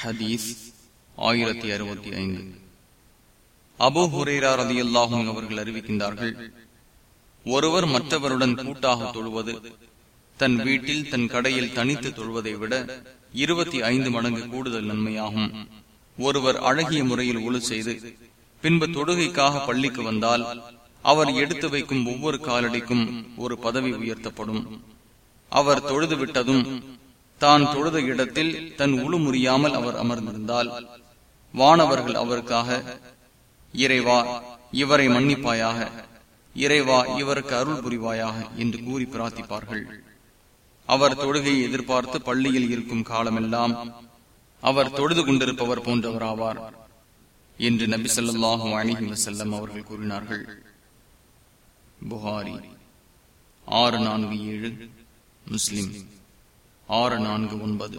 ஹதீஸ் ஆயிரத்தி அறுபத்தி ஐந்து. அபோ ஹுரேரா ரதி அல்லாஹும் அவர்கள் அறிவிக்கின்றார்கள் ஒருவர் மற்றவருடன் கூட்டாக தொழுவது தன் வீட்டில் தன் கடையில் தனித்து தொழுவதை விட இருபத்தி ஐந்து மடங்கு கூடுதல் நன்மையாகும். ஒருவர் அழகிய முறையில் ஒழு செய்து பின்பு தொடுகைக்காக பள்ளிக்கு வந்தால் அவர் எடுத்து வைக்கும் ஒவ்வொரு காலடிக்கும் ஒரு பதவி உயர்த்தப்படும். அவர் தொழுது விட்டதும் தான் தொழுத இடத்தில் தன் உளு முறியாமல் அவர் அமர்ந்திருந்தால் வானவர்கள் அவருக்காக இறைவா இவரை மன்னிப்பாயாக இறைவா இவருக்கு அருள் புரிவாயாக என்று கூறி பிரார்த்திப்பார்கள். அவர் தொழுகையை எதிர்பார்த்து பள்ளியில் இருக்கும் காலமெல்லாம் அவர் தொழுது கொண்டிருப்பவர் போன்றவராவார் என்று நபி சொல்லாஹும் அணிஹி வசல்லம் அவர்கள் கூறினார்கள். புகாரி ஆறு நான்கு ஏழு முஸ்லிம். ஆறு நான்கு ஒன்பது.